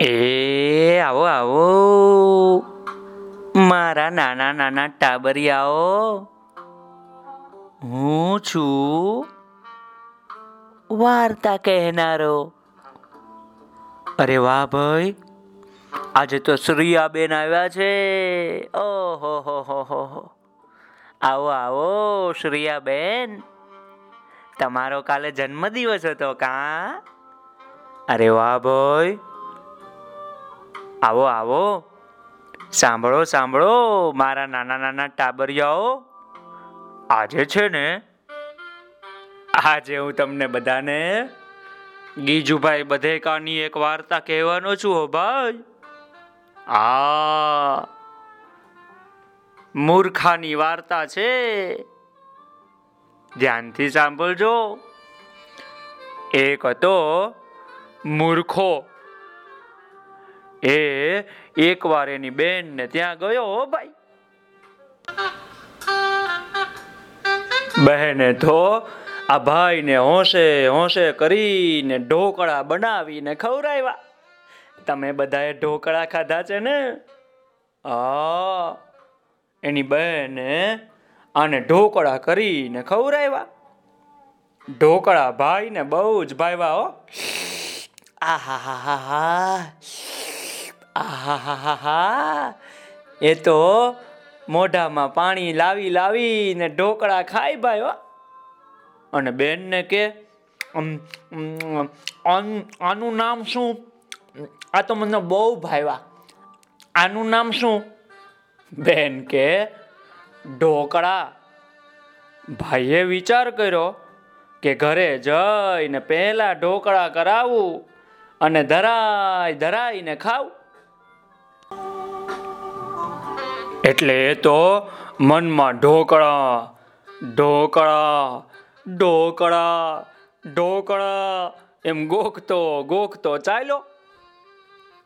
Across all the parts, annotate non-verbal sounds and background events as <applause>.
એ, આવો આવો. મારા નાના નાના ટાબરિયાઓ. હું છું વાર્તા કહેનારો. અરે વાહ ભાઈ, આજે તો શ્રીયાબેન આવ્યા છે. ઓહો, હો હો હો આવો આવો, શ્રીયાબેન. તમારો કાલે જન્મદિવસ હતો કા? અરે વાહ ભાઈ. આવો આવો. સાંભળો સાંભળો, મારા નાના નાના ટાબરિયાઓ. આજે છે ને, આજે હું તમને બધાને ગીજુભાઈ બધેકાની એક વાર્તા કહેવાનો છું હો ભાઈ. આ મૂર્ખાની વાર્તા છે. ધ્યાનથી સાંભળજો. એક હતો મૂર્ખો. એ એકવાર એની બેન ને ત્યાં ગયો ભાઈ. બહેને તો આ ભાઈને હોંશે હોંશે કરીને ઢોકળા બનાવીને ખવડાવ્યા. તમે બધાએ ઢોકળા ખાધા છે ને? આ એની બહેને આને ઢોકળા કરીને ખવડાવ્યા. ઢોકળા ભાઈને બહુ જ ભાવ્યા, હો. આહાહાહા આહાહાહા એ તો મોઢામાં પાણી લાવી લાવીને ઢોકળા ખાઈ ભાઈ અને બેનને કે "અમ, અમ, આનું આનું નામ શું? આ તો મને બહુ ભાવ્યા આનું નામ શું? બેન કે ઢોકળા. ભાઈએ વિચાર કર્યો કે ઘરે જઈને પહેલા ઢોકળા કરાવું. અને ધરાય, ધરાઈને ખાવ. એટલે તો મનમાં ઢોકળા ઢોકળા ઢોકળા ઢોકળા, એમ ગોખતો ગોખતો ચાલ્યો.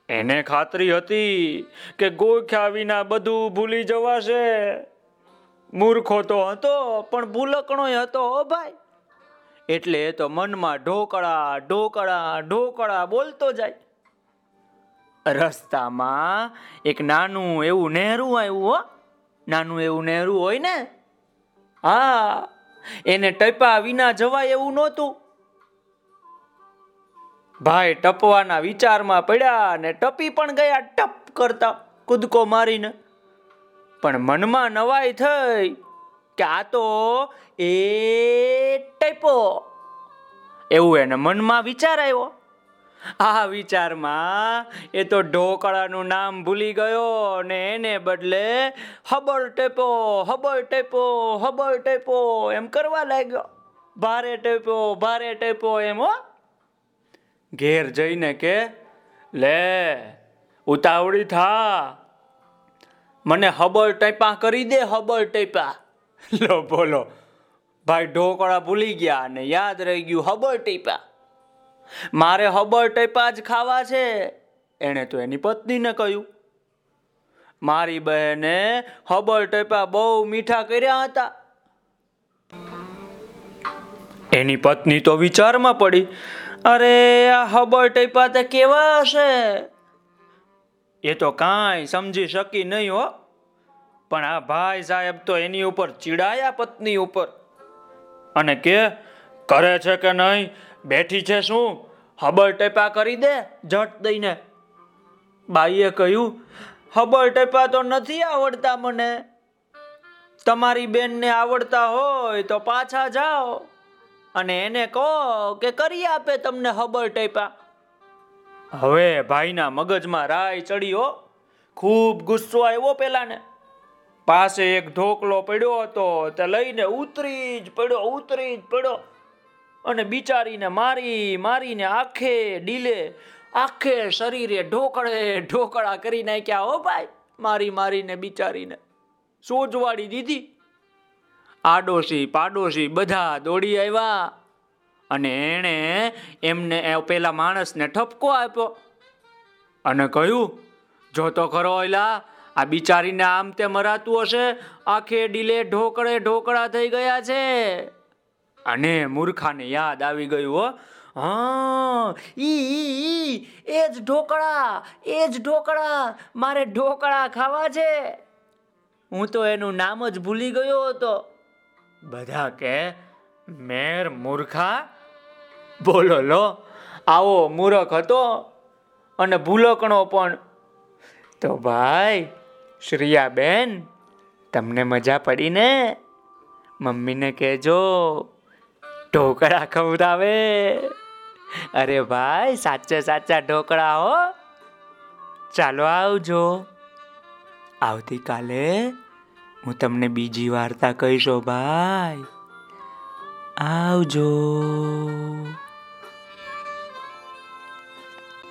એને ખાતરી હતી કે ગોખ્યા વિના બધું ભૂલી જવાશે. મૂર્ખો તો હતો, પણ ભૂલકણો હતો ભાઈ. એટલે તો મનમાં ઢોકળા ઢોકળા ઢોકળા બોલતો જાય. રસ્તામાં એક નાનું એવું નહેરું આવ્યું હો. નાનું એવું નહેરું હોય ને? હા, એને ટપા વિના જવાય એવું નહોતું. ભાઈ ટપવાના વિચારમાં પડ્યા ને ટપી પણ ગયા ટપ કરતા, કૂદકો મારીને. પણ મનમાં નવાઈ થઈ. કે આ તો એ ટપો. એવું એને મનમાં વિચાર આવ્યો. આ વિચારમાં એ તો ઢોકળાનું નામ ભૂલી ગયો ને એને બદલે હબળ ટેપો હબળ ટેપો હબળ ટેપો એમ કરવા લાગ્યો. ભારે ટેપો ભારે ટેપો એમ હો. ઘેર જઈને કે, લે, ઉતાવળી થા. મને હબળ ટેપા કરી દે, હબળ ટેપા. <laughs> લો, બોલો. ભાઈ ઢોકળા ભૂલી ગયા અને યાદ રહી ગયું હબળ ટેપા. મારે હબળ ટેપા જ ખાવા છે. એણે તો એની પત્નીને કહ્યું. મારી બહેને હબળ ટેપા બહુ મીઠા કર્યા હતા. એની પત્ની તો વિચારમાં પડી. અરે, આ હબળ ટેપા તે કેવા હશે એ તો કાંઈ સમજી શકી નહીં હો. પણ આ ભાઈ સાહેબ તો એની ઉપર ચીડાયા પત્ની ઉપર. અને કે, કરે છે કે નહીં? બેઠી છે શું? હબળ ટેપા કરી દે જટ દઈને. બાઈએ કહ્યું હબળ ટેપા તો નથી આવડતા મને. તમારી બેનને આવડતા હોય તો પાછા જાઓ અને એને કહો કે કરી આપે તમને હબળ ટેપા. હવે ભાઈના મગજમાં રાય ચડ્યો ખૂબ ગુસ્સો આવ્યો પેલાને. પાસે એક ઢોકલો પડ્યો હતો તે લઈને ઉતરી જ પડ્યો, ઉતરી જ પડ્યો. અને બિચારીને મારી, મારીને આખે ડીલે આખે શરીરે ઢોકળે, ઢોકળા કરી નાખ્યા. હો ભાઈ, મારી, મારીને બિચારીને સોજવાડી દીધી. આડોશી, પાડોશી બધા દોડી આવ્યા. અને એણે એમને પેલા માણસને ઠપકો આપ્યો અને કહ્યું, જો તો ખરો એલા આ બિચારીને આમ તે મરાતું હશે? આખે ડીલે ઢોકળે ઢોકળા થઈ ગયા છે. અને મૂર્ખાને યાદ આવી ગયું, હો. હા, ઈ એ જ ઢોકળા, એ જ ઢોકળા મારે ઢોકળા ખાવા છે. હું તો એનું નામ જ ભૂલી ગયો હતો. બધા કે, મેર મૂર્ખા. બોલો, લો. આવો મૂરખ હતો અને ભૂલકણો પણ. તો ભાઈ શ્રિયાબેન, તમને મજા પડી ને મમ્મીને કહેજો, ઢોકળા ખવડાવે અરે ભાઈ, સાચે સાચા ઢોકળા હો. ચાલો આવજો. આવતીકાલે હું તમને બીજી વાર્તા કહીશો, ભાઈ. આવજો.